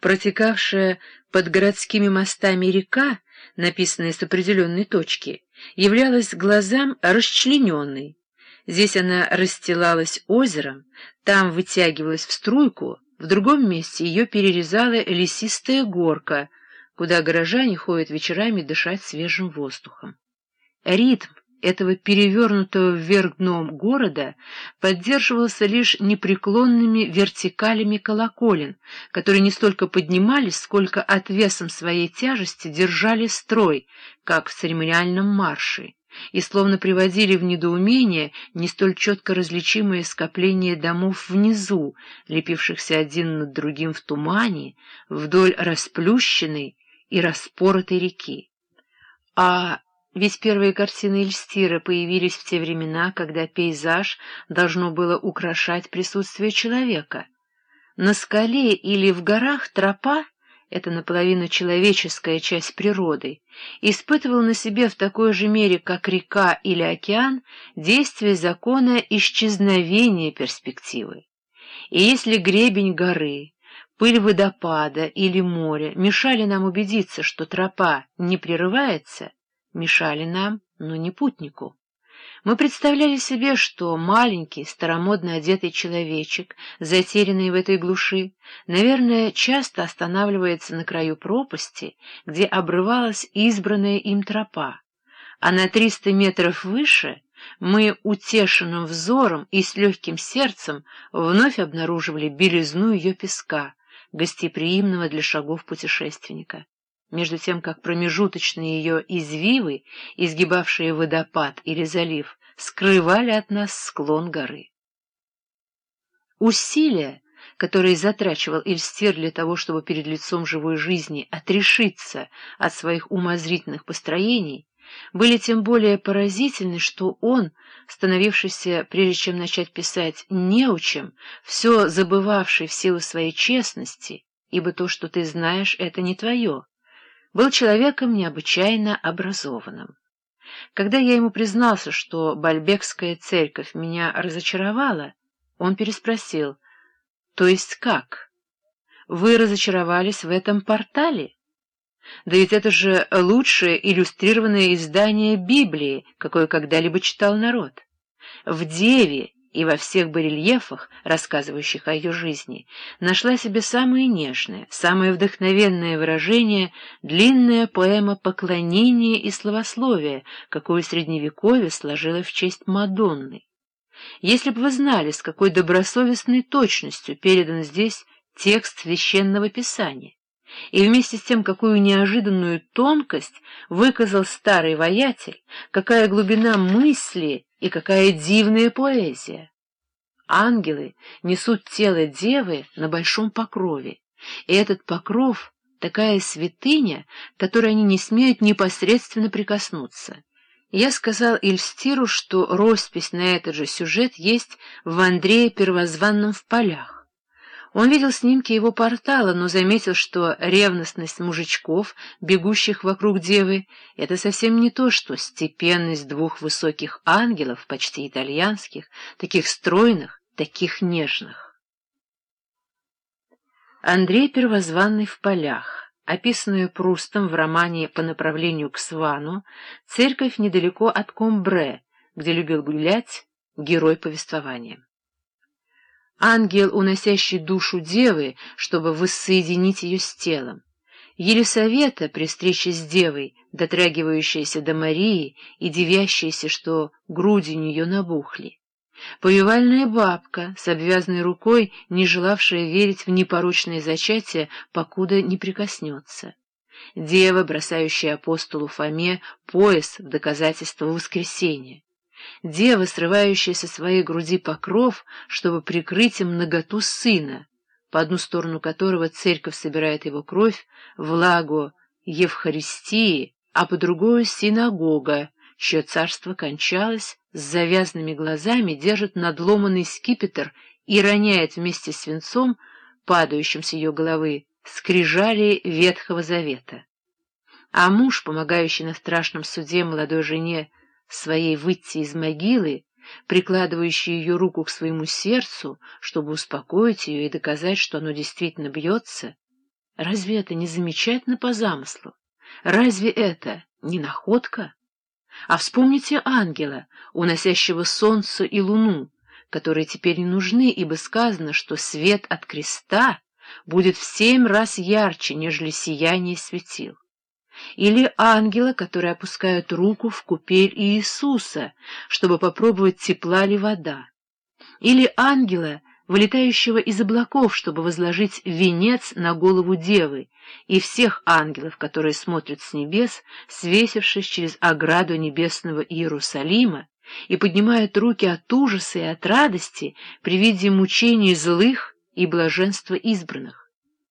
Протекавшая под городскими мостами река, написанная с определенной точки, являлась глазам расчлененной. Здесь она расстилалась озером, там вытягивалась в струйку, в другом месте ее перерезала лесистая горка, куда горожане ходят вечерами дышать свежим воздухом. Ритм этого перевернутого вверх дном города поддерживался лишь непреклонными вертикалями колоколен, которые не столько поднимались, сколько отвесом своей тяжести держали строй, как в церемониальном марше, и словно приводили в недоумение не столь четко различимые скопления домов внизу, лепившихся один над другим в тумане, вдоль расплющенной и распоротой реки. А ведь первые картины Эльстира появились в те времена, когда пейзаж должно было украшать присутствие человека. На скале или в горах тропа — это наполовину человеческая часть природы, испытывал на себе в такой же мере, как река или океан, действие закона исчезновения перспективы. И если гребень горы, пыль водопада или моря мешали нам убедиться, что тропа не прерывается — мешали нам, но не путнику. Мы представляли себе, что маленький, старомодно одетый человечек, затерянный в этой глуши, наверное, часто останавливается на краю пропасти, где обрывалась избранная им тропа, а на триста метров выше мы утешенным взором и с легким сердцем вновь обнаруживали белизну ее песка, гостеприимного для шагов путешественника между тем как промежуточные ее извивы, изгибавшие водопад или залив, скрывали от нас склон горы. Усилия, которые затрачивал Эльстир для того, чтобы перед лицом живой жизни отрешиться от своих умозрительных построений, были тем более поразительны, что он, становившийся, прежде чем начать писать, неучем, все забывавший в силу своей честности, ибо то, что ты знаешь, это не твое, был человеком необычайно образованным. Когда я ему признался, что Бальбекская церковь меня разочаровала, он переспросил, «То есть как? Вы разочаровались в этом портале? Да ведь это же лучшее иллюстрированное издание Библии, какое когда-либо читал народ. В Деве и во всех барельефах, рассказывающих о ее жизни, нашла себе самое нежное, самое вдохновенное выражение длинная поэма поклонения и славословия, какую Средневековье сложило в честь Мадонны. Если бы вы знали, с какой добросовестной точностью передан здесь текст священного писания, и вместе с тем, какую неожиданную тонкость выказал старый воятель, какая глубина мысли и какая дивная поэзия! Ангелы несут тело девы на большом покрове, и этот покров — такая святыня, которой они не смеют непосредственно прикоснуться. Я сказал Ильстиру, что роспись на этот же сюжет есть в Андрее Первозванном в полях. Он видел снимки его портала, но заметил, что ревностность мужичков, бегущих вокруг девы, — это совсем не то, что степенность двух высоких ангелов, почти итальянских, таких стройных, таких нежных. Андрей Первозванный в полях, описанную Прустом в романе «По направлению к Свану», церковь недалеко от Комбре, где любил гулять герой повествования. Ангел, уносящий душу девы, чтобы воссоединить ее с телом. Елисавета при встрече с девой, дотрагивающаяся до Марии и девящаяся, что груди у нее набухли. Повивальная бабка с обвязанной рукой, не желавшая верить в непорочное зачатие, покуда не прикоснется. Дева, бросающая апостолу Фоме пояс в доказательство воскресения дева, срывающая со своей груди покров, чтобы прикрыть им наготу сына, по одну сторону которого церковь собирает его кровь, влагу Евхаристии, а по другую — синагога, чье царство кончалось, с завязанными глазами держит надломанный скипетр и роняет вместе с свинцом, падающим с ее головы, скрижали Ветхого Завета. А муж, помогающий на страшном суде молодой жене, своей выйти из могилы, прикладывающий ее руку к своему сердцу, чтобы успокоить ее и доказать, что оно действительно бьется, Разве это не замечательно по замыслу? Разве это не находка? А вспомните ангела, уносящего солнце и луну, которые теперь не нужны, ибо сказано, что свет от креста будет в семь раз ярче, нежели сияние светил. Или ангела, которые опускают руку в купель Иисуса, чтобы попробовать, тепла ли вода. Или ангела, вылетающего из облаков, чтобы возложить венец на голову девы, и всех ангелов, которые смотрят с небес, свесившись через ограду небесного Иерусалима, и поднимают руки от ужаса и от радости при виде мучений злых и блаженства избранных.